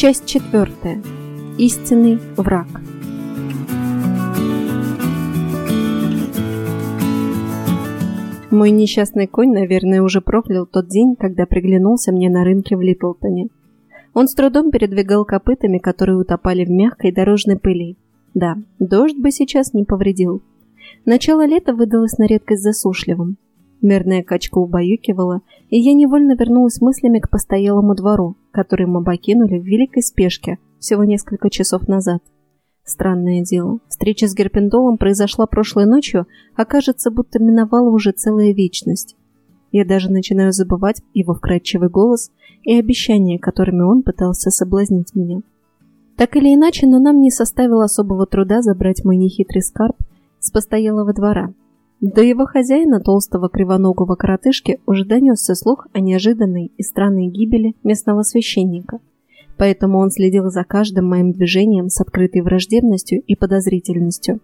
Часть четвертая. Истинный враг. Мой несчастный конь, наверное, уже проклял тот день, когда приглянулся мне на рынке в Литлтоне. Он с трудом передвигал копытами, которые утопали в мягкой дорожной пыли. Да, дождь бы сейчас не повредил. Начало лета выдалось на редкость засушливым. Мерная качка убаюкивала, и я невольно вернулась мыслями к постоялому двору, который мы покинули в великой спешке всего несколько часов назад. Странное дело, встреча с Герпендолом произошла прошлой ночью, а кажется, будто миновала уже целая вечность. Я даже начинаю забывать его вкрадчивый голос и обещания, которыми он пытался соблазнить меня. Так или иначе, но нам не составило особого труда забрать мой нехитрый скарб с постоялого двора, до его хозяина, толстого кривоногого коротышки, уже донесся слух о неожиданной и странной гибели местного священника. Поэтому он следил за каждым моим движением с открытой враждебностью и подозрительностью.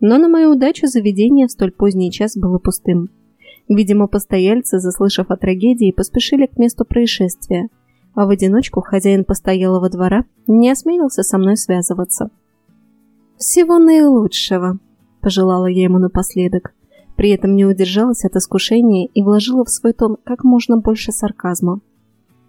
Но на мою удачу заведение в столь поздний час было пустым. Видимо, постояльцы, заслышав о трагедии, поспешили к месту происшествия, а в одиночку хозяин постоялого двора не осмелился со мной связываться. «Всего наилучшего», – пожелала я ему напоследок. При этом не удержалась от искушения и вложила в свой тон как можно больше сарказма.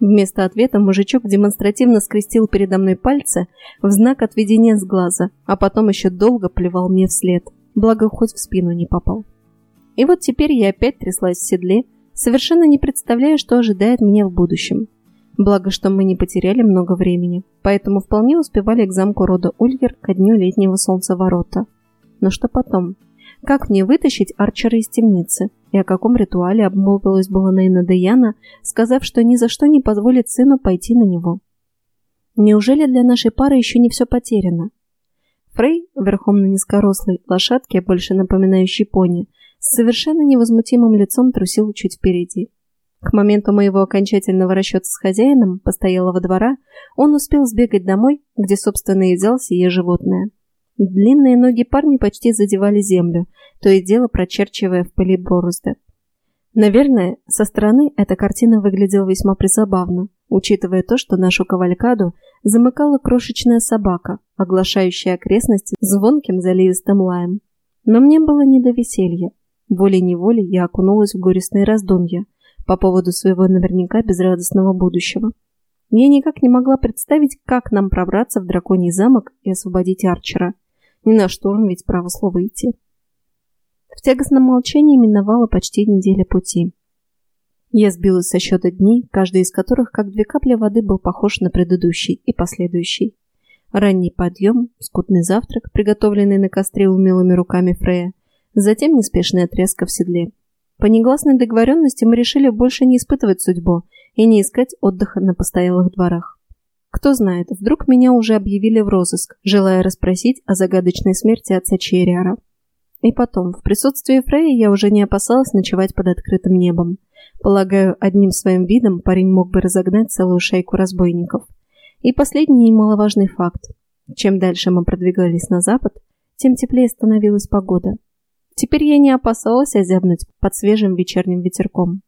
Вместо ответа мужичок демонстративно скрестил передо мной пальцы в знак отведения с глаза, а потом еще долго плевал мне вслед, благо хоть в спину не попал. И вот теперь я опять тряслась в седле, совершенно не представляя, что ожидает меня в будущем. Благо, что мы не потеряли много времени, поэтому вполне успевали к замку рода Ульгер ко дню летнего солнцеворота. Но что потом? Как мне вытащить Арчера из темницы? И о каком ритуале обмолвилась была Нейна Деяна, сказав, что ни за что не позволит сыну пойти на него? Неужели для нашей пары еще не все потеряно? Фрей, верхом на низкорослой лошадке, больше напоминающей пони, с совершенно невозмутимым лицом трусил чуть впереди. К моменту моего окончательного расчета с хозяином постоялого двора он успел сбегать домой, где, собственно, и взял сие животное. Длинные ноги парня почти задевали землю, то и дело прочерчивая в пыли борозды. Наверное, со стороны эта картина выглядела весьма призабавно, учитывая то, что нашу кавалькаду замыкала крошечная собака, оглашающая окрестности звонким заливистым лаем. Но мне было не до веселья. Волей-неволей я окунулась в горестные раздумья по поводу своего наверняка безрадостного будущего. Я никак не могла представить, как нам пробраться в драконий замок и освободить Арчера – ни на штурм ведь право слова идти. В тягостном молчании миновала почти неделя пути. Я сбилась со счета дней, каждый из которых, как две капли воды, был похож на предыдущий и последующий. Ранний подъем, скутный завтрак, приготовленный на костре умелыми руками Фрея, затем неспешная тряска в седле. По негласной договоренности мы решили больше не испытывать судьбу и не искать отдыха на постоялых дворах. Кто знает, вдруг меня уже объявили в розыск, желая расспросить о загадочной смерти отца Черриара. И потом, в присутствии Фрея я уже не опасалась ночевать под открытым небом. Полагаю, одним своим видом парень мог бы разогнать целую шайку разбойников. И последний немаловажный факт. Чем дальше мы продвигались на запад, тем теплее становилась погода. Теперь я не опасалась озябнуть под свежим вечерним ветерком.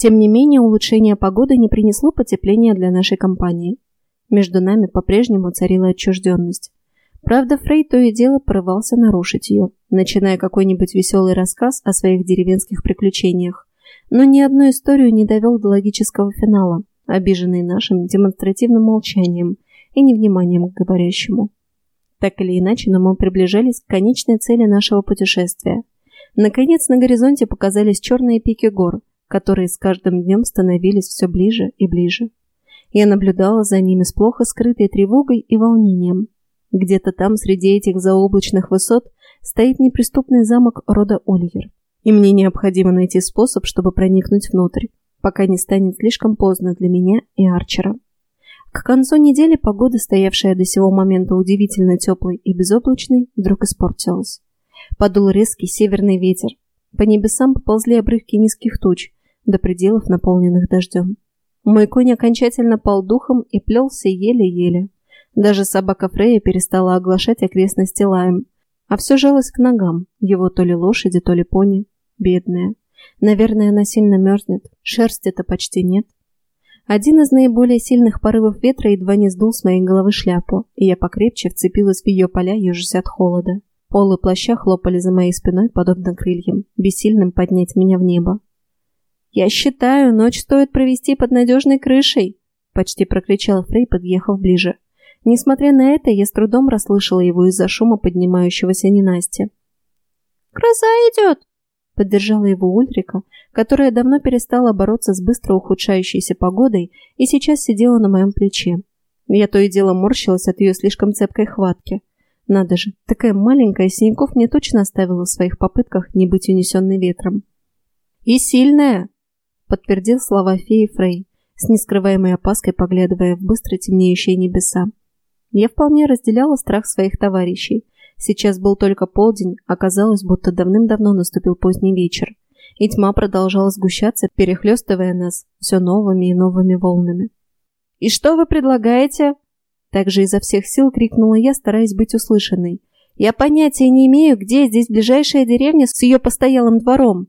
Тем не менее, улучшение погоды не принесло потепления для нашей компании. Между нами по-прежнему царила отчужденность. Правда, Фрей то и дело порывался нарушить ее, начиная какой-нибудь веселый рассказ о своих деревенских приключениях, но ни одну историю не довел до логического финала, обиженный нашим демонстративным молчанием и невниманием к говорящему. Так или иначе, но мы приближались к конечной цели нашего путешествия. Наконец на горизонте показались черные пики гор, которые с каждым днем становились все ближе и ближе. Я наблюдала за ними с плохо скрытой тревогой и волнением. Где-то там, среди этих заоблачных высот, стоит неприступный замок рода Ольгер. И мне необходимо найти способ, чтобы проникнуть внутрь, пока не станет слишком поздно для меня и Арчера. К концу недели погода, стоявшая до сего момента удивительно теплой и безоблачной, вдруг испортилась. Подул резкий северный ветер. По небесам поползли обрывки низких туч, до пределов наполненных дождем. Мой конь окончательно пал духом и плелся еле-еле. Даже собака Фрея перестала оглашать окрестности лаем, а все жалось к ногам, его то ли лошади, то ли пони. Бедная. Наверное, она сильно мерзнет, шерсти-то почти нет. Один из наиболее сильных порывов ветра едва не сдул с моей головы шляпу, и я покрепче вцепилась в ее поля, ежась от холода. Полы плаща хлопали за моей спиной, подобно крыльям, бессильным поднять меня в небо. «Я считаю, ночь стоит провести под надежной крышей!» — почти прокричала Фрей, подъехав ближе. Несмотря на это, я с трудом расслышала его из-за шума поднимающегося ненасти. «Гроза идет!» — поддержала его Ульрика, которая давно перестала бороться с быстро ухудшающейся погодой и сейчас сидела на моем плече. Я то и дело морщилась от ее слишком цепкой хватки. Надо же, такая маленькая Синяков мне точно оставила в своих попытках не быть унесенной ветром. «И сильная!» — подтвердил слова феи Фрей, с нескрываемой опаской поглядывая в быстро темнеющие небеса. Я вполне разделяла страх своих товарищей. Сейчас был только полдень, оказалось, будто давным-давно наступил поздний вечер и тьма продолжала сгущаться, перехлестывая нас все новыми и новыми волнами. «И что вы предлагаете?» Также изо всех сил крикнула я, стараясь быть услышанной. «Я понятия не имею, где здесь ближайшая деревня с ее постоялым двором».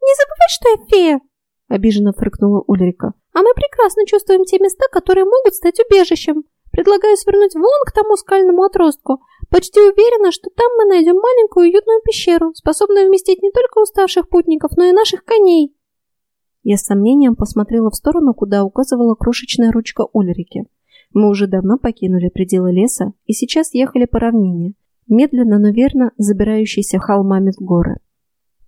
«Не забывай, что я фея!» — обиженно фыркнула Ульрика. «А мы прекрасно чувствуем те места, которые могут стать убежищем. Предлагаю свернуть вон к тому скальному отростку. Почти уверена, что там мы найдем маленькую уютную пещеру, способную вместить не только уставших путников, но и наших коней. Я с сомнением посмотрела в сторону, куда указывала крошечная ручка Ульрики. Мы уже давно покинули пределы леса и сейчас ехали по равнине, медленно, но верно забирающейся холмами в горы.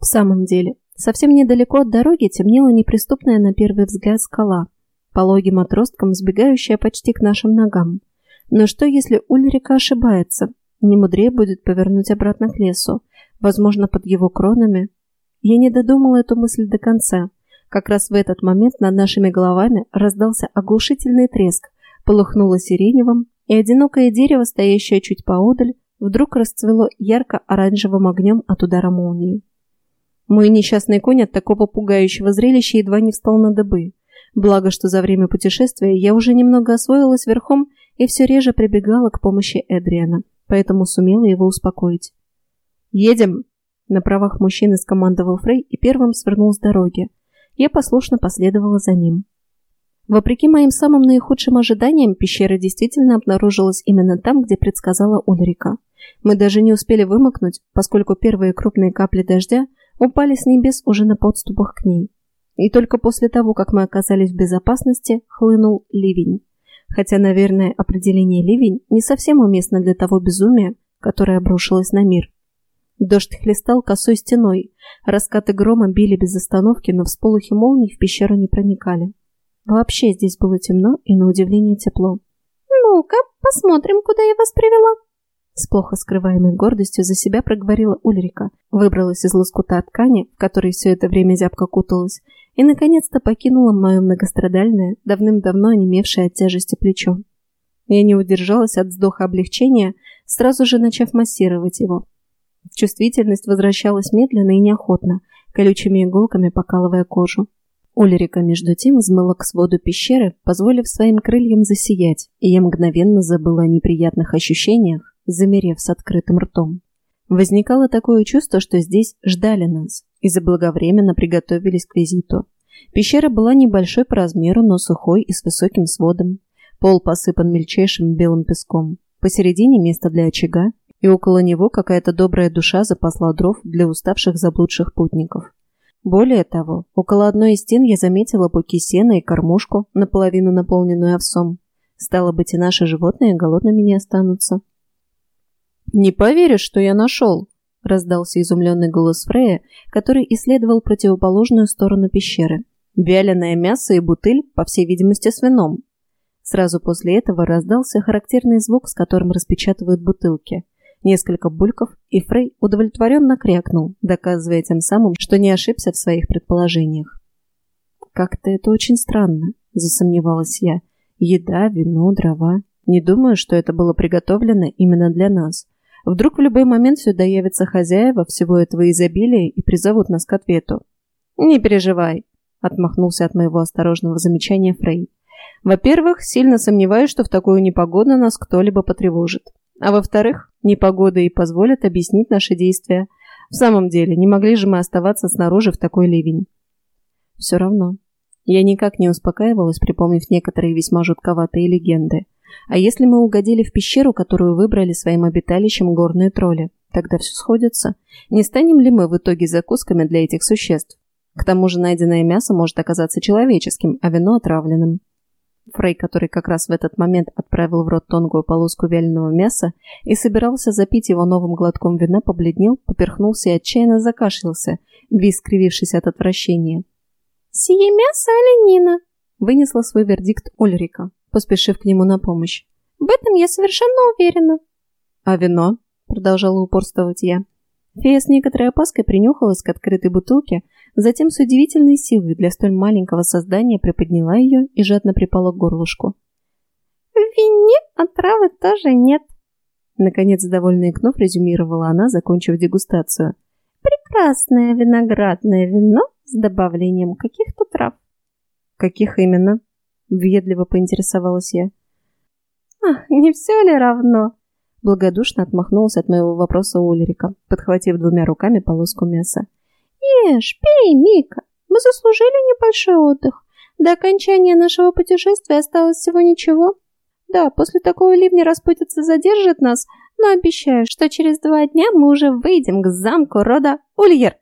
В самом деле, совсем недалеко от дороги темнела неприступная на первый взгляд скала, пологим отростком сбегающая почти к нашим ногам. Но что, если Ульрика ошибается, не мудрее будет повернуть обратно к лесу, возможно, под его кронами. Я не додумала эту мысль до конца. Как раз в этот момент над нашими головами раздался оглушительный треск, полыхнуло сиреневым, и одинокое дерево, стоящее чуть поодаль, вдруг расцвело ярко-оранжевым огнем от удара молнии. Мой несчастный конь от такого пугающего зрелища едва не встал на дыбы. Благо, что за время путешествия я уже немного освоилась верхом и все реже прибегала к помощи Эдриана поэтому сумела его успокоить. «Едем!» На правах мужчины скомандовал Фрей и первым свернул с дороги. Я послушно последовала за ним. Вопреки моим самым наихудшим ожиданиям, пещера действительно обнаружилась именно там, где предсказала Ульрика. Мы даже не успели вымокнуть, поскольку первые крупные капли дождя упали с небес уже на подступах к ней. И только после того, как мы оказались в безопасности, хлынул ливень хотя, наверное, определение «ливень» не совсем уместно для того безумия, которое обрушилось на мир. Дождь хлестал косой стеной, раскаты грома били без остановки, но всполохи молний в пещеру не проникали. Вообще здесь было темно и, на удивление, тепло. «Ну-ка, посмотрим, куда я вас привела», с плохо скрываемой гордостью за себя проговорила Ульрика, выбралась из лоскута ткани, в которой все это время зябко куталась, и наконец-то покинула мое многострадальное, давным-давно онемевшее от тяжести плечо. Я не удержалась от вздоха облегчения, сразу же начав массировать его. Чувствительность возвращалась медленно и неохотно, колючими иголками покалывая кожу. Ульрика, между тем, взмыла к своду пещеры, позволив своим крыльям засиять, и я мгновенно забыла о неприятных ощущениях, замерев с открытым ртом. Возникало такое чувство, что здесь ждали нас и заблаговременно приготовились к визиту. Пещера была небольшой по размеру, но сухой и с высоким сводом. Пол посыпан мельчайшим белым песком. Посередине место для очага, и около него какая-то добрая душа запасла дров для уставших заблудших путников. Более того, около одной из стен я заметила буки сена и кормушку, наполовину наполненную овсом. Стало быть, и наши животные голодными не останутся. «Не поверишь, что я нашел!» — раздался изумленный голос Фрея, который исследовал противоположную сторону пещеры. «Вяленое мясо и бутыль, по всей видимости, с вином». Сразу после этого раздался характерный звук, с которым распечатывают бутылки. Несколько бульков, и Фрей удовлетворенно крякнул, доказывая тем самым, что не ошибся в своих предположениях. «Как-то это очень странно», — засомневалась я. «Еда, вино, дрова. Не думаю, что это было приготовлено именно для нас. Вдруг в любой момент сюда явятся хозяева всего этого изобилия и призовут нас к ответу. «Не переживай», — отмахнулся от моего осторожного замечания Фрей. «Во-первых, сильно сомневаюсь, что в такую непогоду нас кто-либо потревожит. А во-вторых, непогода и позволит объяснить наши действия. В самом деле, не могли же мы оставаться снаружи в такой ливень». «Все равно. Я никак не успокаивалась, припомнив некоторые весьма жутковатые легенды. А если мы угодили в пещеру, которую выбрали своим обиталищем горные тролли, тогда все сходится. Не станем ли мы в итоге закусками для этих существ? К тому же найденное мясо может оказаться человеческим, а вино отравленным. Фрей, который как раз в этот момент отправил в рот тонкую полоску вяленого мяса и собирался запить его новым глотком вина, побледнел, поперхнулся и отчаянно закашлялся, весь скривившись от отвращения. «Сие мясо оленина!» — вынесла свой вердикт Ульрика, поспешив к нему на помощь. «В этом я совершенно уверена». «А вино?» — продолжала упорствовать я. Фея с некоторой опаской принюхалась к открытой бутылке, затем с удивительной силой для столь маленького создания приподняла ее и жадно припала к горлышку. «В вине отравы тоже нет», — наконец довольно икнув, резюмировала она, закончив дегустацию. «Прекрасное виноградное вино с добавлением каких-то трав». «Каких именно?» — въедливо поинтересовалась я. «Ах, не все ли равно?» Благодушно отмахнулся от моего вопроса Ульрика, подхватив двумя руками полоску мяса. «Ешь, пей, Мика. Мы заслужили небольшой отдых. До окончания нашего путешествия осталось всего ничего. Да, после такого ливня распутица задержит нас, но обещаю, что через два дня мы уже выйдем к замку рода Ульер».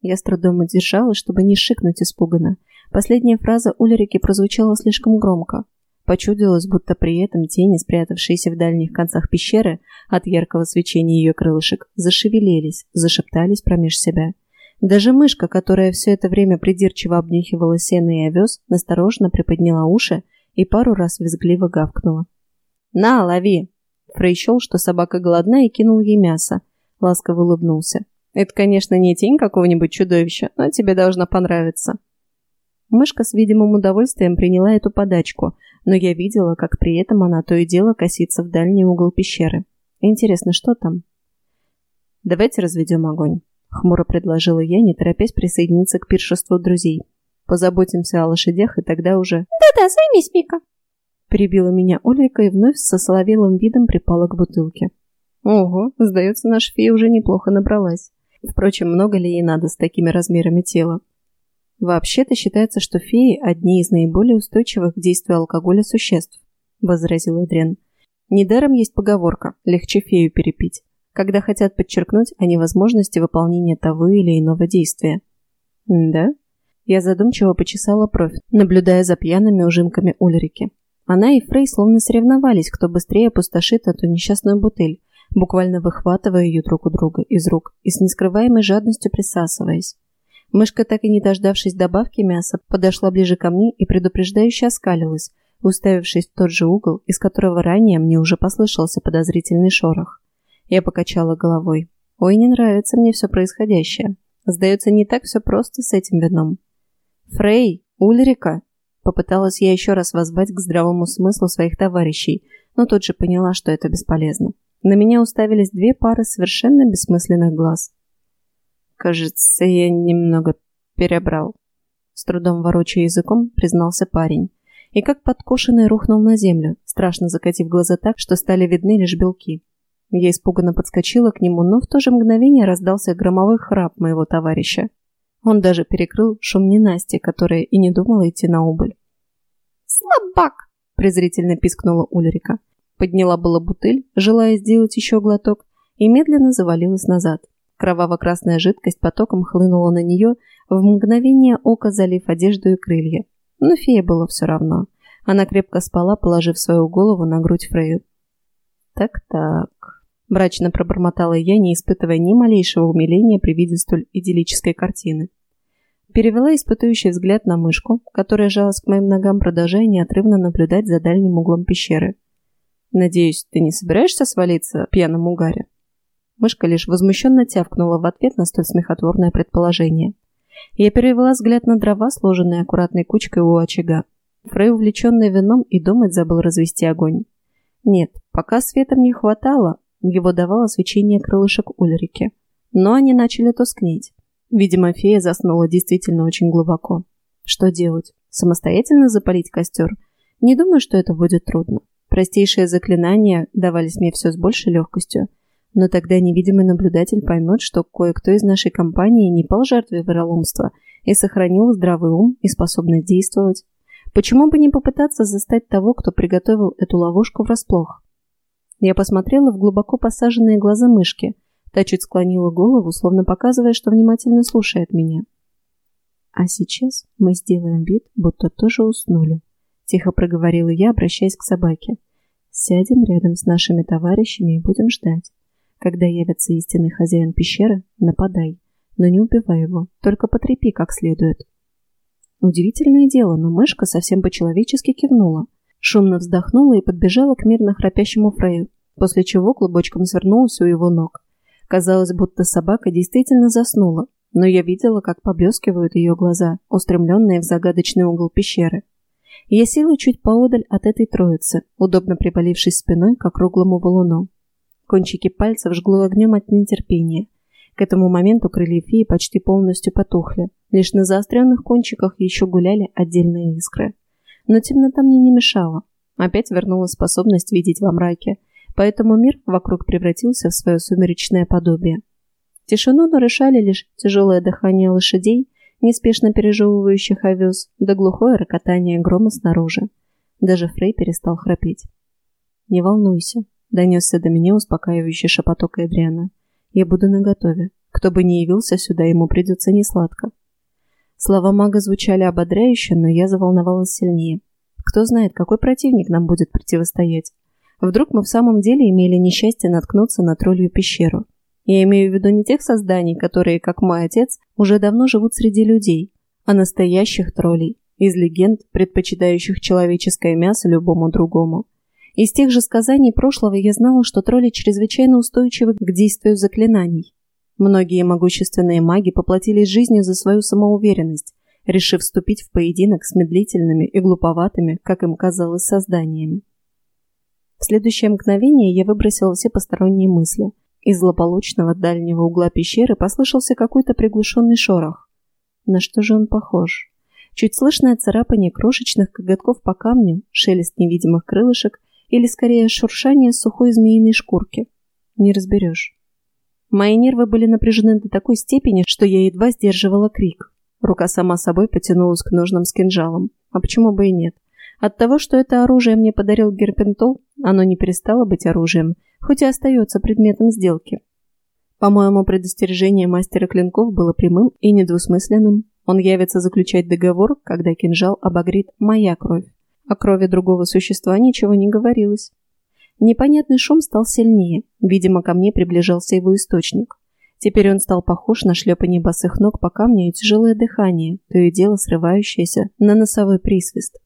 Я с трудом удержалась, чтобы не шикнуть испуганно. Последняя фраза Ульрики прозвучала слишком громко. Почудилось, будто при этом тени, спрятавшиеся в дальних концах пещеры от яркого свечения ее крылышек, зашевелились, зашептались промеж себя. Даже мышка, которая все это время придирчиво обнюхивала сено и овес, настороженно приподняла уши и пару раз визгливо гавкнула. «На, лови!» Фрей что собака голодна и кинул ей мясо. Ласково улыбнулся. «Это, конечно, не тень какого-нибудь чудовища, но тебе должно понравиться». Мышка с видимым удовольствием приняла эту подачку, но я видела, как при этом она то и дело косится в дальний угол пещеры. Интересно, что там? «Давайте разведем огонь», — хмуро предложила я, не торопясь присоединиться к пиршеству друзей. «Позаботимся о лошадях, и тогда уже...» «Да-да, займись, Мика!» Перебила меня Ольрика и вновь со соловелым видом припала к бутылке. Ого, сдается, наша фея уже неплохо набралась. Впрочем, много ли ей надо с такими размерами тела? «Вообще-то считается, что феи – одни из наиболее устойчивых к действию алкоголя существ», – возразил Эдрен. «Недаром есть поговорка «легче фею перепить», когда хотят подчеркнуть о невозможности выполнения того или иного действия. «Да?» Я задумчиво почесала бровь, наблюдая за пьяными ужимками Ульрики. Она и Фрей словно соревновались, кто быстрее опустошит эту несчастную бутыль, буквально выхватывая ее друг у друга из рук и с нескрываемой жадностью присасываясь. Мышка, так и не дождавшись добавки мяса, подошла ближе ко мне и предупреждающе оскалилась, уставившись в тот же угол, из которого ранее мне уже послышался подозрительный шорох. Я покачала головой. Ой, не нравится мне все происходящее. Сдается, не так все просто с этим вином. «Фрей! Ульрика!» Попыталась я еще раз воззвать к здравому смыслу своих товарищей, но тут же поняла, что это бесполезно. На меня уставились две пары совершенно бессмысленных глаз. Кажется, я немного перебрал. С трудом ворочая языком, признался парень. И как подкошенный рухнул на землю, страшно закатив глаза так, что стали видны лишь белки. Я испуганно подскочила к нему, но в то же мгновение раздался громовой храп моего товарища. Он даже перекрыл шум ненасти, которая и не думала идти на убыль. «Слабак!» – презрительно пискнула Ульрика. Подняла была бутыль, желая сделать еще глоток, и медленно завалилась назад. Кроваво-красная жидкость потоком хлынула на нее, в мгновение ока залив одежду и крылья. Но фея было все равно. Она крепко спала, положив свою голову на грудь Фрею. «Так-так», – мрачно пробормотала я, не испытывая ни малейшего умиления при виде столь идиллической картины. Перевела испытующий взгляд на мышку, которая жалась к моим ногам, продолжая неотрывно наблюдать за дальним углом пещеры. «Надеюсь, ты не собираешься свалиться в пьяном угаре?» Мышка лишь возмущенно тявкнула в ответ на столь смехотворное предположение. Я перевела взгляд на дрова, сложенные аккуратной кучкой у очага. Фрей, увлеченный вином, и думать забыл развести огонь. Нет, пока светом не хватало, его давало свечение крылышек Ульрики. Но они начали тускнеть. Видимо, фея заснула действительно очень глубоко. Что делать? Самостоятельно запалить костер? Не думаю, что это будет трудно. Простейшие заклинания давались мне все с большей легкостью, но тогда невидимый наблюдатель поймет, что кое-кто из нашей компании не пал жертвой вероломства и сохранил здравый ум и способность действовать. Почему бы не попытаться застать того, кто приготовил эту ловушку врасплох? Я посмотрела в глубоко посаженные глаза мышки. Та чуть склонила голову, словно показывая, что внимательно слушает меня. А сейчас мы сделаем вид, будто тоже уснули. Тихо проговорила я, обращаясь к собаке. Сядем рядом с нашими товарищами и будем ждать. Когда явится истинный хозяин пещеры, нападай. Но не убивай его, только потрепи как следует. Удивительное дело, но мышка совсем по-человечески кивнула. Шумно вздохнула и подбежала к мирно храпящему Фрею, после чего клубочком свернулась у его ног. Казалось, будто собака действительно заснула, но я видела, как поблескивают ее глаза, устремленные в загадочный угол пещеры. Я села чуть поодаль от этой троицы, удобно привалившись спиной к округлому валуну. Кончики пальцев жгло огнем от нетерпения. К этому моменту крылья феи почти полностью потухли. Лишь на заостренных кончиках еще гуляли отдельные искры. Но темнота мне не мешала. Опять вернулась способность видеть во мраке, поэтому мир вокруг превратился в свое сумеречное подобие. Тишину нарушали лишь тяжелое дыхание лошадей, неспешно пережевывающих овес, да глухое рокотание грома снаружи. Даже Фрей перестал храпеть. «Не волнуйся», — донесся до меня успокаивающий шепоток Эдриана. «Я буду наготове. Кто бы ни явился сюда, ему придется несладко». Слова мага звучали ободряюще, но я заволновалась сильнее. Кто знает, какой противник нам будет противостоять. Вдруг мы в самом деле имели несчастье наткнуться на троллью пещеру. Я имею в виду не тех созданий, которые, как мой отец, уже давно живут среди людей, а настоящих троллей, из легенд, предпочитающих человеческое мясо любому другому. Из тех же сказаний прошлого я знала, что тролли чрезвычайно устойчивы к действию заклинаний. Многие могущественные маги поплатились жизнью за свою самоуверенность, решив вступить в поединок с медлительными и глуповатыми, как им казалось, созданиями. В следующее мгновение я выбросила все посторонние мысли – из злополучного дальнего угла пещеры послышался какой-то приглушенный шорох. На что же он похож? Чуть слышное царапание крошечных коготков по камню, шелест невидимых крылышек или, скорее, шуршание сухой змеиной шкурки. Не разберешь. Мои нервы были напряжены до такой степени, что я едва сдерживала крик. Рука сама собой потянулась к ножным с кинжалом. А почему бы и нет? От того, что это оружие мне подарил Герпентол, оно не перестало быть оружием, хоть и остается предметом сделки. По-моему, предостережение мастера клинков было прямым и недвусмысленным. Он явится заключать договор, когда кинжал обогрит моя кровь. О крови другого существа ничего не говорилось. Непонятный шум стал сильнее. Видимо, ко мне приближался его источник. Теперь он стал похож на шлепание босых ног по камню и тяжелое дыхание, то и дело срывающееся на носовой присвист.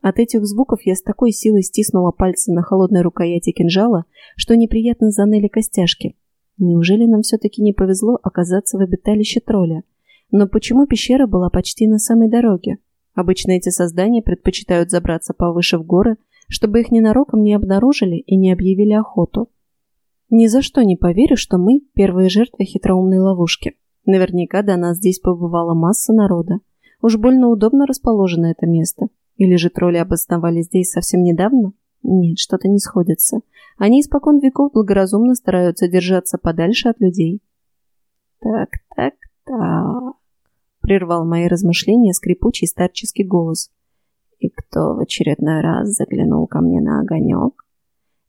От этих звуков я с такой силой стиснула пальцы на холодной рукояти кинжала, что неприятно заныли костяшки. Неужели нам все-таки не повезло оказаться в обиталище тролля? Но почему пещера была почти на самой дороге? Обычно эти создания предпочитают забраться повыше в горы, чтобы их ненароком не обнаружили и не объявили охоту. Ни за что не поверю, что мы – первые жертвы хитроумной ловушки. Наверняка до нас здесь побывала масса народа. Уж больно удобно расположено это место. Или же тролли обосновались здесь совсем недавно? Нет, что-то не сходится. Они испокон веков благоразумно стараются держаться подальше от людей. Так, так, так. Прервал мои размышления скрипучий старческий голос. И кто в очередной раз заглянул ко мне на огонек?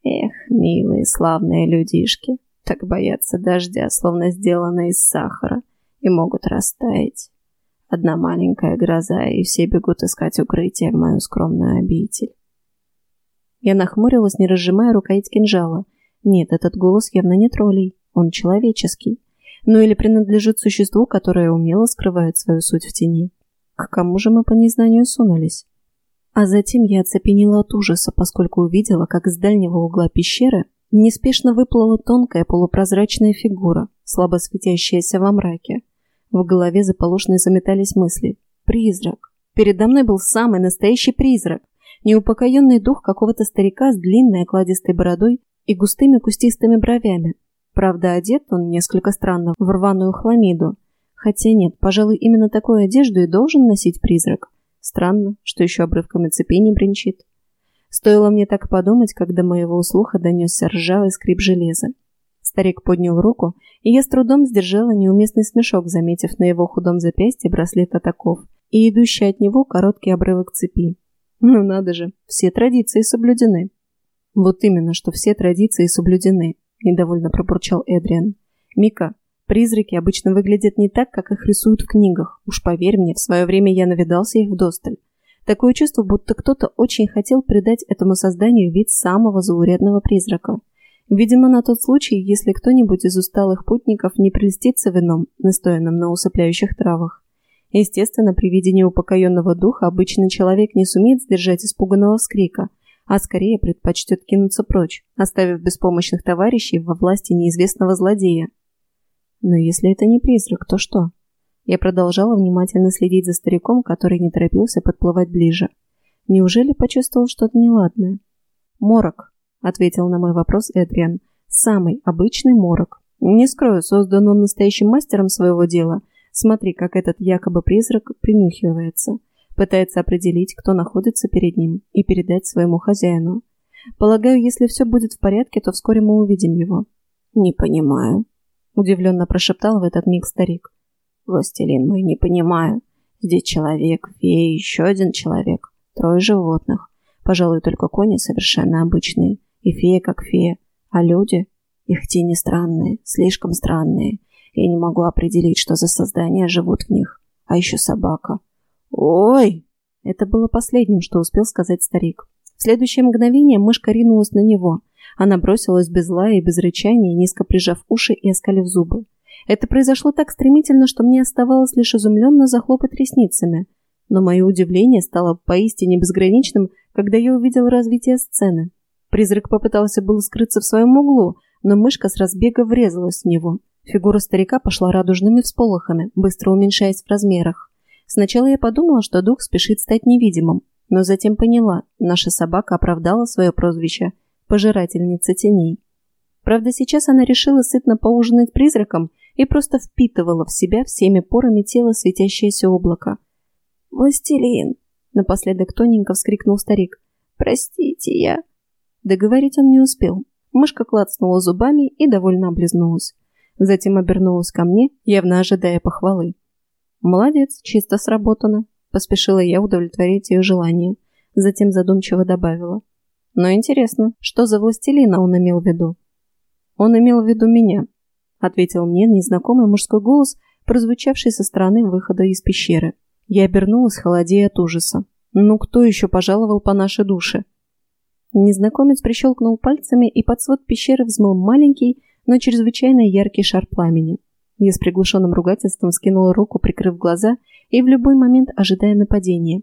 Эх, милые славные людишки, так боятся дождя, словно сделаны из сахара, и могут растаять. Одна маленькая гроза, и все бегут искать укрытие в мою скромную обитель. Я нахмурилась, не разжимая рукоять кинжала. Нет, этот голос явно не троллей, он человеческий. Ну или принадлежит существу, которое умело скрывает свою суть в тени. К кому же мы по незнанию сунулись? А затем я оцепенела от ужаса, поскольку увидела, как из дальнего угла пещеры неспешно выплыла тонкая полупрозрачная фигура, слабо светящаяся во мраке. В голове заполошно заметались мысли. Призрак. Передо мной был самый настоящий призрак. Неупокоенный дух какого-то старика с длинной окладистой бородой и густыми кустистыми бровями. Правда, одет он несколько странно в рваную хламиду. Хотя нет, пожалуй, именно такую одежду и должен носить призрак. Странно, что еще обрывками цепи не бренчит. Стоило мне так подумать, когда моего слуха донесся ржавый скрип железа. Старик поднял руку, и я с трудом сдержала неуместный смешок, заметив на его худом запястье браслет атаков и идущий от него короткий обрывок цепи. Ну надо же, все традиции соблюдены. Вот именно, что все традиции соблюдены, недовольно пробурчал Эдриан. Мика, призраки обычно выглядят не так, как их рисуют в книгах. Уж поверь мне, в свое время я навидался их вдосталь. Такое чувство, будто кто-то очень хотел придать этому созданию вид самого заурядного призрака. Видимо, на тот случай, если кто-нибудь из усталых путников не прельстится вином, настоянным на усыпляющих травах. Естественно, при виде неупокоенного духа обычный человек не сумеет сдержать испуганного вскрика, а скорее предпочтет кинуться прочь, оставив беспомощных товарищей во власти неизвестного злодея. Но если это не призрак, то что? Я продолжала внимательно следить за стариком, который не торопился подплывать ближе. Неужели почувствовал что-то неладное? Морок, — ответил на мой вопрос Эдриан. «Самый обычный морок. Не скрою, создан он настоящим мастером своего дела. Смотри, как этот якобы призрак принюхивается. Пытается определить, кто находится перед ним, и передать своему хозяину. Полагаю, если все будет в порядке, то вскоре мы увидим его». «Не понимаю», — удивленно прошептал в этот миг старик. «Властелин мой, не понимаю. Здесь человек, фея, еще один человек, трое животных. Пожалуй, только кони совершенно обычные. И фея как фея. А люди? Их тени странные, слишком странные. Я не могу определить, что за создания живут в них. А еще собака. Ой! Это было последним, что успел сказать старик. В следующее мгновение мышка ринулась на него. Она бросилась без лая и без рычания, низко прижав уши и оскалив зубы. Это произошло так стремительно, что мне оставалось лишь изумленно захлопать ресницами. Но мое удивление стало поистине безграничным, когда я увидел развитие сцены. Призрак попытался было скрыться в своем углу, но мышка с разбега врезалась в него. Фигура старика пошла радужными всполохами, быстро уменьшаясь в размерах. Сначала я подумала, что дух спешит стать невидимым, но затем поняла, наша собака оправдала свое прозвище «пожирательница теней». Правда, сейчас она решила сытно поужинать призраком и просто впитывала в себя всеми порами тела светящееся облако. «Властелин!» — напоследок тоненько вскрикнул старик. «Простите, я...» Договорить он не успел. Мышка клацнула зубами и довольно облизнулась. Затем обернулась ко мне, явно ожидая похвалы. «Молодец, чисто сработано», — поспешила я удовлетворить ее желание. Затем задумчиво добавила. «Но интересно, что за властелина он имел в виду?» «Он имел в виду меня», — ответил мне незнакомый мужской голос, прозвучавший со стороны выхода из пещеры. Я обернулась, холодея от ужаса. «Ну кто еще пожаловал по нашей душе?» Незнакомец прищелкнул пальцами, и под свод пещеры взмыл маленький, но чрезвычайно яркий шар пламени. Я с приглушенным ругательством скинула руку, прикрыв глаза, и в любой момент ожидая нападения.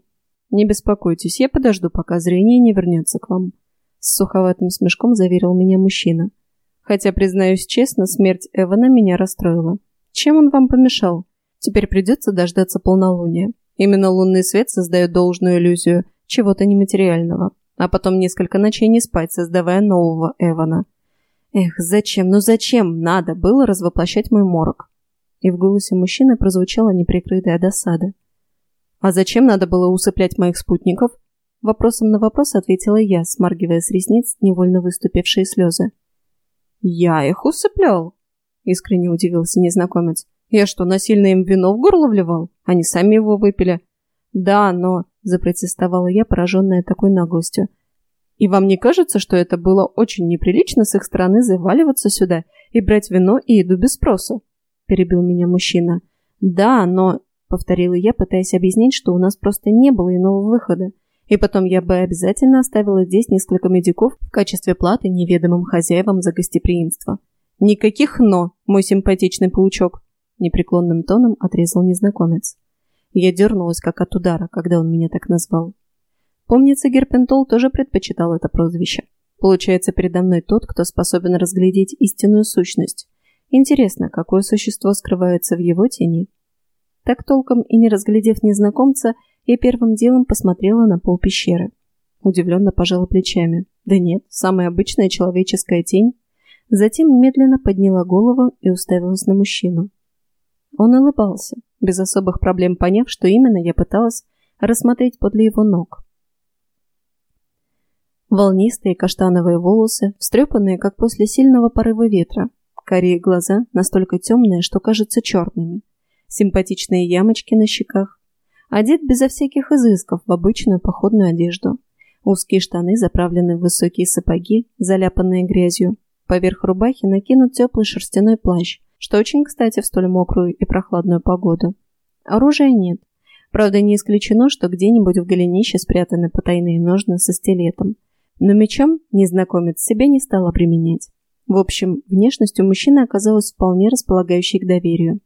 «Не беспокойтесь, я подожду, пока зрение не вернется к вам», — с суховатым смешком заверил меня мужчина. Хотя, признаюсь честно, смерть Эвана меня расстроила. Чем он вам помешал? Теперь придется дождаться полнолуния. Именно лунный свет создает должную иллюзию чего-то нематериального а потом несколько ночей не спать, создавая нового Эвана. Эх, зачем, ну зачем надо было развоплощать мой морок? И в голосе мужчины прозвучала неприкрытая досада. А зачем надо было усыплять моих спутников? Вопросом на вопрос ответила я, смаргивая с ресниц невольно выступившие слезы. «Я их усыплял?» — искренне удивился незнакомец. «Я что, насильно им вино в горло вливал? Они сами его выпили?» «Да, но...» запротестовала я, пораженная такой наглостью. «И вам не кажется, что это было очень неприлично с их стороны заваливаться сюда и брать вино и еду без спросу?» – перебил меня мужчина. «Да, но...» – повторила я, пытаясь объяснить, что у нас просто не было иного выхода. И потом я бы обязательно оставила здесь несколько медиков в качестве платы неведомым хозяевам за гостеприимство. «Никаких «но», мой симпатичный паучок!» – непреклонным тоном отрезал незнакомец. Я дернулась, как от удара, когда он меня так назвал. Помнится, Герпентол тоже предпочитал это прозвище. Получается, передо мной тот, кто способен разглядеть истинную сущность. Интересно, какое существо скрывается в его тени? Так толком и не разглядев незнакомца, я первым делом посмотрела на пол пещеры. Удивленно пожала плечами. Да нет, самая обычная человеческая тень. Затем медленно подняла голову и уставилась на мужчину. Он улыбался, без особых проблем поняв, что именно я пыталась рассмотреть подле его ног. Волнистые каштановые волосы, встрепанные, как после сильного порыва ветра, Карие глаза настолько темные, что кажутся черными. Симпатичные ямочки на щеках. Одет безо всяких изысков в обычную походную одежду. Узкие штаны заправлены в высокие сапоги, заляпанные грязью. Поверх рубахи накинут теплый шерстяной плащ, что очень кстати в столь мокрую и прохладную погоду. Оружия нет. Правда, не исключено, что где-нибудь в голенище спрятаны потайные ножны со стилетом. Но мечом незнакомец себя не стал применять. В общем, внешность у мужчины оказалась вполне располагающей к доверию.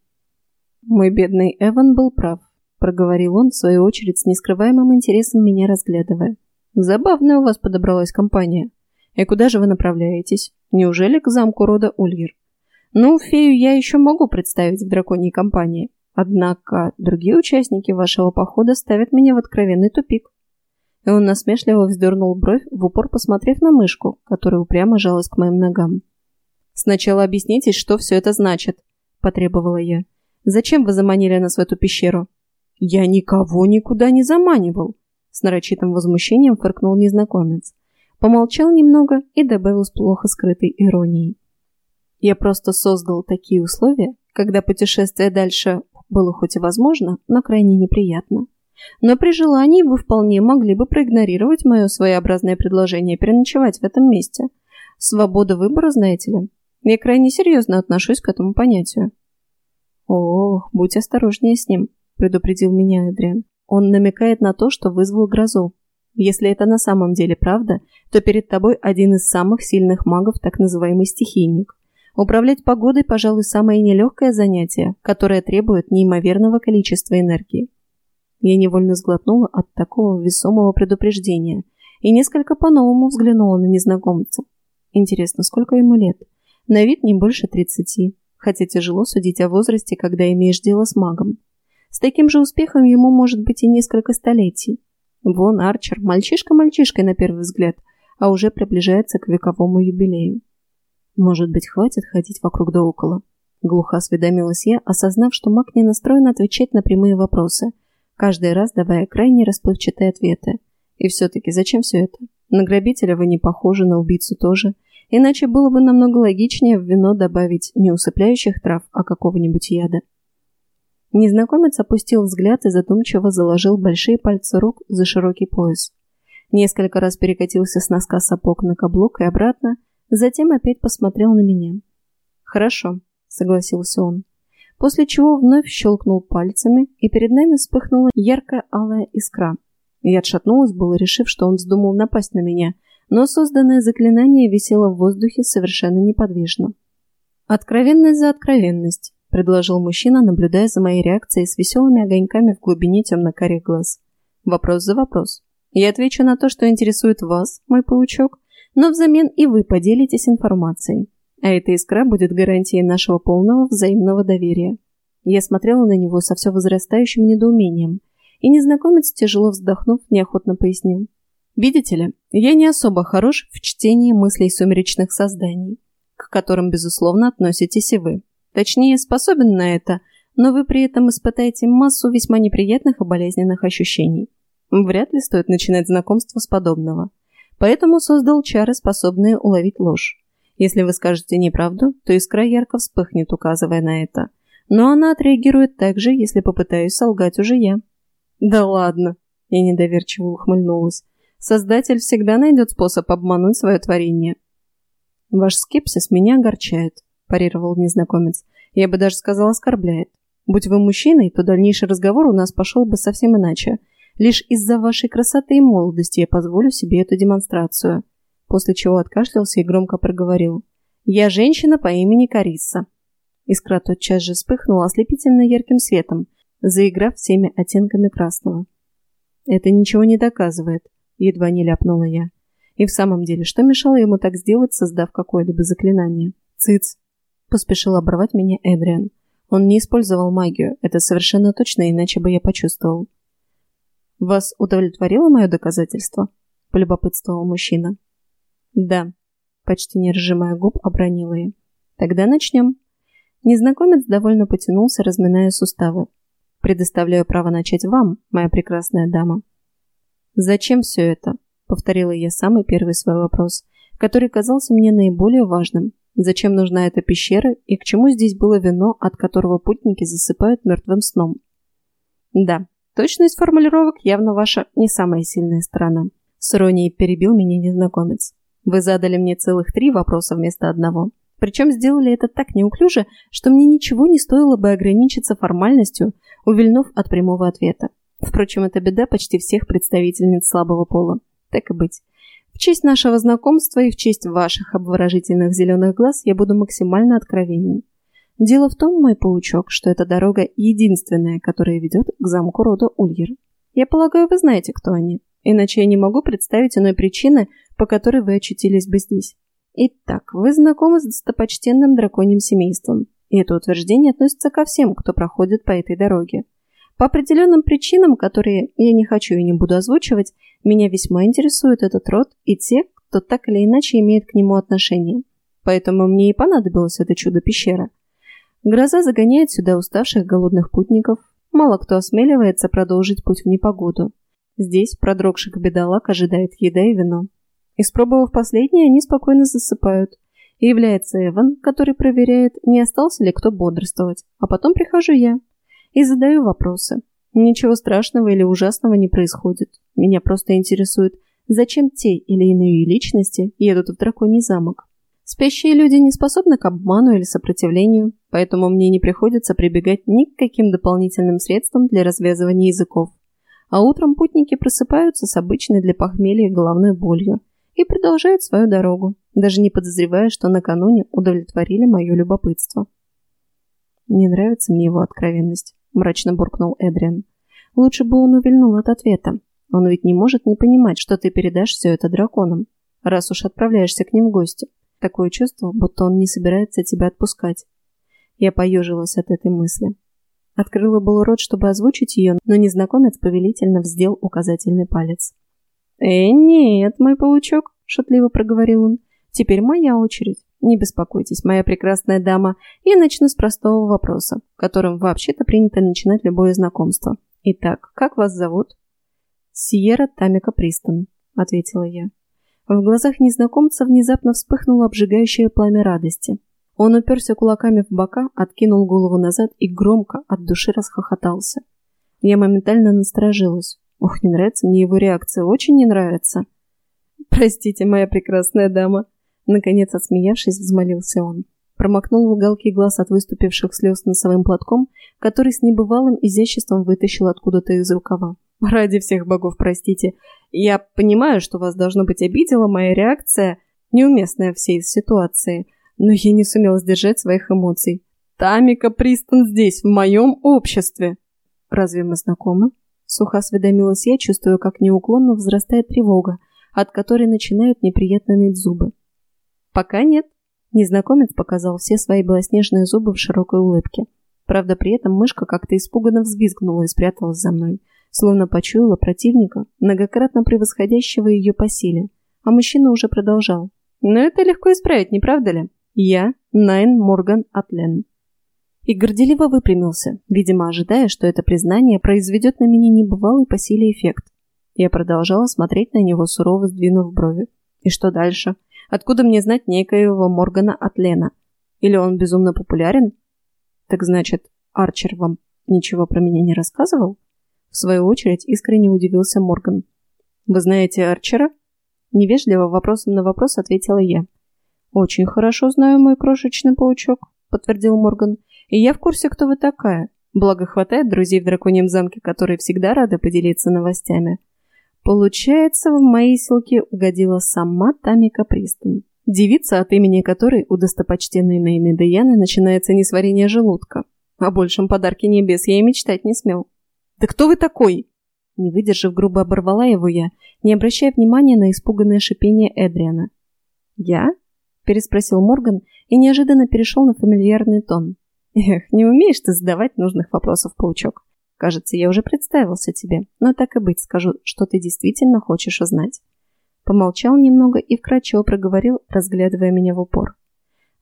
«Мой бедный Эван был прав», — проговорил он, в свою очередь, с нескрываемым интересом меня разглядывая. «Забавная у вас подобралась компания. И куда же вы направляетесь? Неужели к замку рода Ульгер? Ну, фею я еще могу представить в драконьей компании. Однако другие участники вашего похода ставят меня в откровенный тупик». И он насмешливо вздернул бровь, в упор посмотрев на мышку, которая упрямо жалась к моим ногам. «Сначала объясните, что все это значит», – потребовала я. «Зачем вы заманили нас в эту пещеру?» «Я никого никуда не заманивал», – с нарочитым возмущением фыркнул незнакомец. Помолчал немного и добавил с плохо скрытой иронией. «Я просто создал такие условия, когда путешествие дальше было хоть и возможно, но крайне неприятно. Но при желании вы вполне могли бы проигнорировать мое своеобразное предложение переночевать в этом месте. Свобода выбора, знаете ли, я крайне серьезно отношусь к этому понятию. «Ох, будь осторожнее с ним», — предупредил меня Эдриан. «Он намекает на то, что вызвал грозу. Если это на самом деле правда, то перед тобой один из самых сильных магов, так называемый стихийник. Управлять погодой, пожалуй, самое нелегкое занятие, которое требует неимоверного количества энергии». Я невольно сглотнула от такого весомого предупреждения и несколько по-новому взглянула на незнакомца. Интересно, сколько ему лет? На вид не больше тридцати, хотя тяжело судить о возрасте, когда имеешь дело с магом. С таким же успехом ему может быть и несколько столетий. Вон Арчер, мальчишка мальчишкой на первый взгляд, а уже приближается к вековому юбилею. Может быть, хватит ходить вокруг да около? Глухо осведомилась я, осознав, что маг не настроен отвечать на прямые вопросы, каждый раз давая крайне расплывчатые ответы. И все-таки зачем все это? На грабителя вы не похожи, на убийцу тоже – Иначе было бы намного логичнее в вино добавить не усыпляющих трав, а какого-нибудь яда. Незнакомец опустил взгляд и задумчиво заложил большие пальцы рук за широкий пояс. Несколько раз перекатился с носка сапог на каблук и обратно, затем опять посмотрел на меня. «Хорошо», — согласился он. После чего вновь щелкнул пальцами, и перед нами вспыхнула яркая алая искра. Я отшатнулась, было решив, что он вздумал напасть на меня — но созданное заклинание висело в воздухе совершенно неподвижно. «Откровенность за откровенность», — предложил мужчина, наблюдая за моей реакцией с веселыми огоньками в глубине темно-карих глаз. «Вопрос за вопрос. Я отвечу на то, что интересует вас, мой паучок, но взамен и вы поделитесь информацией. А эта искра будет гарантией нашего полного взаимного доверия». Я смотрела на него со все возрастающим недоумением, и незнакомец, тяжело вздохнув, неохотно пояснил. Видите ли, я не особо хорош в чтении мыслей сумеречных созданий, к которым, безусловно, относитесь и вы. Точнее, способен на это, но вы при этом испытаете массу весьма неприятных и болезненных ощущений. Вряд ли стоит начинать знакомство с подобного. Поэтому создал чары, способные уловить ложь. Если вы скажете неправду, то искра ярко вспыхнет, указывая на это. Но она отреагирует так же, если попытаюсь солгать уже я. «Да ладно!» – я недоверчиво ухмыльнулась. Создатель всегда найдет способ обмануть свое творение. «Ваш скепсис меня огорчает», – парировал незнакомец. «Я бы даже сказал, оскорбляет. Будь вы мужчиной, то дальнейший разговор у нас пошел бы совсем иначе. Лишь из-за вашей красоты и молодости я позволю себе эту демонстрацию». После чего откашлялся и громко проговорил. «Я женщина по имени Карисса». Искра тотчас же вспыхнула ослепительно ярким светом, заиграв всеми оттенками красного. «Это ничего не доказывает», едва не ляпнула я. И в самом деле, что мешало ему так сделать, создав какое-либо заклинание? Цыц! Поспешил оборвать меня Эдриан. Он не использовал магию, это совершенно точно, иначе бы я почувствовал. «Вас удовлетворило мое доказательство?» – полюбопытствовал мужчина. «Да», – почти не разжимая губ, обронила я. «Тогда начнем». Незнакомец довольно потянулся, разминая суставы. «Предоставляю право начать вам, моя прекрасная дама». «Зачем все это?» – повторила я самый первый свой вопрос, который казался мне наиболее важным, Зачем нужна эта пещера и к чему здесь было вино, от которого путники засыпают мертвым сном? Да, точность формулировок явно ваша не самая сильная сторона. С иронией перебил меня незнакомец. Вы задали мне целых три вопроса вместо одного. Причем сделали это так неуклюже, что мне ничего не стоило бы ограничиться формальностью, увильнув от прямого ответа. Впрочем, это беда почти всех представительниц слабого пола. Так и быть. В честь нашего знакомства и в честь ваших обворожительных зеленых глаз я буду максимально откровенен. Дело в том, мой паучок, что эта дорога единственная, которая ведет к замку рода Ульер. Я полагаю, вы знаете, кто они. Иначе я не могу представить иной причины, по которой вы очутились бы здесь. Итак, вы знакомы с достопочтенным драконьим семейством. И это утверждение относится ко всем, кто проходит по этой дороге. По определенным причинам, которые я не хочу и не буду озвучивать, меня весьма интересует этот род и те, кто так или иначе имеет к нему отношение. Поэтому мне и понадобилось это чудо-пещера. Гроза загоняет сюда уставших голодных путников. Мало кто осмеливается продолжить путь в непогоду. Здесь продрогших бедолаг ожидает еда и вино. Испробовав последнее, они спокойно засыпают. И является Эван, который проверяет, не остался ли кто бодрствовать. А потом прихожу я и задаю вопросы. Ничего страшного или ужасного не происходит. Меня просто интересует, зачем те или иные личности едут в драконий замок. Спящие люди не способны к обману или сопротивлению, поэтому мне не приходится прибегать ни к каким дополнительным средствам для развязывания языков. А утром путники просыпаются с обычной для похмелья головной болью и продолжают свою дорогу, даже не подозревая, что накануне удовлетворили мое любопытство. Не нравится мне его откровенность. — мрачно буркнул Эдриан. «Лучше бы он увильнул от ответа. Он ведь не может не понимать, что ты передашь все это драконам, раз уж отправляешься к ним в гости. Такое чувство, будто он не собирается тебя отпускать». Я поежилась от этой мысли. Открыла был рот, чтобы озвучить ее, но незнакомец повелительно вздел указательный палец. «Э, нет, мой паучок», — шутливо проговорил он. «Теперь моя очередь. Не беспокойтесь, моя прекрасная дама, я начну с простого вопроса, которым вообще-то принято начинать любое знакомство. Итак, как вас зовут? Сиера Тамика Пристон, ответила я. В глазах незнакомца внезапно вспыхнуло обжигающее пламя радости. Он уперся кулаками в бока, откинул голову назад и громко от души расхохотался. Я моментально насторожилась. Ох, не нравится мне его реакция, очень не нравится. «Простите, моя прекрасная дама», Наконец, отсмеявшись, взмолился он. Промокнул в уголки глаз от выступивших слез носовым платком, который с небывалым изяществом вытащил откуда-то из рукава. «Ради всех богов, простите. Я понимаю, что вас, должно быть, обидела моя реакция, неуместная всей ситуации, но я не сумел сдержать своих эмоций. Тамика Пристон здесь, в моем обществе!» «Разве мы знакомы?» Сухо осведомилась я, чувствуя, как неуклонно взрастает тревога, от которой начинают неприятно ныть зубы. «Пока нет». Незнакомец показал все свои белоснежные зубы в широкой улыбке. Правда, при этом мышка как-то испуганно взвизгнула и спряталась за мной, словно почуяла противника, многократно превосходящего ее по силе. А мужчина уже продолжал. «Но это легко исправить, не правда ли? Я Найн Морган Атлен». И горделиво выпрямился, видимо, ожидая, что это признание произведет на меня небывалый по силе эффект. Я продолжала смотреть на него, сурово сдвинув брови. И что дальше? Откуда мне знать некоего Моргана от Лена? Или он безумно популярен? Так значит, Арчер вам ничего про меня не рассказывал? В свою очередь искренне удивился Морган. Вы знаете Арчера? Невежливо вопросом на вопрос ответила я. Очень хорошо знаю мой крошечный паучок, подтвердил Морган. И я в курсе, кто вы такая. Благо хватает друзей в драконьем замке, которые всегда рады поделиться новостями. Получается, в мои селки угодила сама Тамика Пристон. Девица, от имени которой у достопочтенной Нейны Деяны начинается несварение желудка. О большем подарке небес я и мечтать не смел. «Да кто вы такой?» Не выдержав, грубо оборвала его я, не обращая внимания на испуганное шипение Эдриана. «Я?» – переспросил Морган и неожиданно перешел на фамильярный тон. «Эх, не умеешь ты задавать нужных вопросов, паучок. Кажется, я уже представился тебе, но так и быть скажу, что ты действительно хочешь узнать. Помолчал немного и вкратчиво проговорил, разглядывая меня в упор.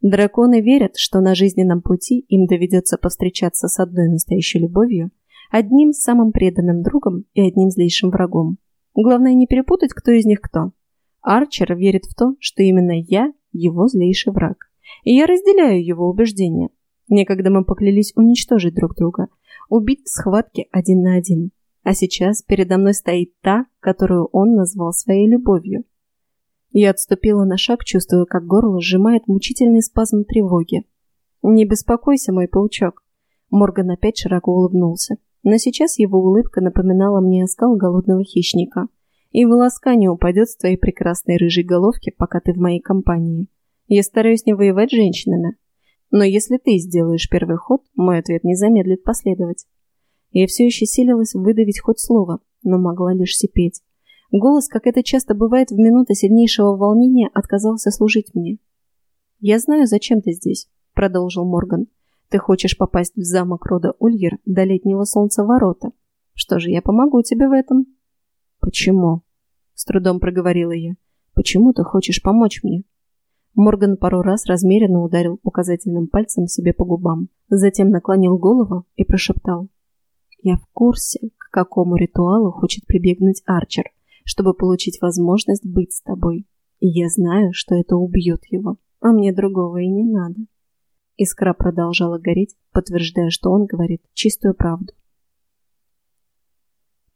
Драконы верят, что на жизненном пути им доведется повстречаться с одной настоящей любовью, одним самым преданным другом и одним злейшим врагом. Главное не перепутать, кто из них кто. Арчер верит в то, что именно я его злейший враг. И я разделяю его убеждения. Некогда мы поклялись уничтожить друг друга, убить в схватке один на один. А сейчас передо мной стоит та, которую он назвал своей любовью. Я отступила на шаг, чувствуя, как горло сжимает мучительный спазм тревоги. «Не беспокойся, мой паучок». Морган опять широко улыбнулся. Но сейчас его улыбка напоминала мне оскал голодного хищника. И волоска не упадет с твоей прекрасной рыжей головки, пока ты в моей компании. Я стараюсь не воевать с женщинами. Но если ты сделаешь первый ход, мой ответ не замедлит последовать. Я все еще силилась выдавить хоть слово, но могла лишь сипеть. Голос, как это часто бывает в минуты сильнейшего волнения, отказался служить мне. «Я знаю, зачем ты здесь», — продолжил Морган. «Ты хочешь попасть в замок рода Ульер до летнего солнца ворота. Что же, я помогу тебе в этом». «Почему?» — с трудом проговорила я. «Почему ты хочешь помочь мне?» Морган пару раз размеренно ударил указательным пальцем себе по губам, затем наклонил голову и прошептал. «Я в курсе, к какому ритуалу хочет прибегнуть Арчер чтобы получить возможность быть с тобой. И я знаю, что это убьет его, а мне другого и не надо. Искра продолжала гореть, подтверждая, что он говорит чистую правду.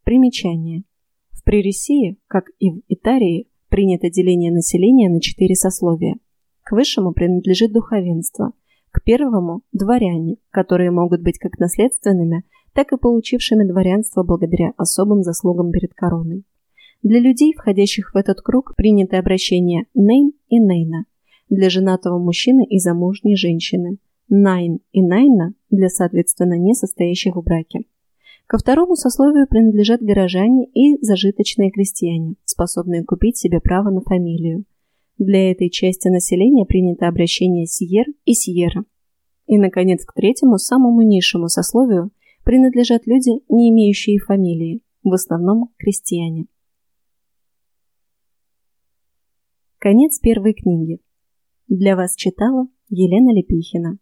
Примечание. В Приресии, как и в Итарии, принято деление населения на четыре сословия. К высшему принадлежит духовенство, к первому – дворяне, которые могут быть как наследственными, так и получившими дворянство благодаря особым заслугам перед короной. Для людей, входящих в этот круг, принято обращение «нейн» и «нейна». Для женатого мужчины и замужней женщины. «Найн» и «найна» для, соответственно, не состоящих в браке. Ко второму сословию принадлежат горожане и зажиточные крестьяне, способные купить себе право на фамилию. Для этой части населения принято обращение «сьер» и «сьера». И, наконец, к третьему, самому низшему сословию принадлежат люди, не имеющие фамилии, в основном крестьяне. Конец первой книги. Для вас читала Елена Лепихина.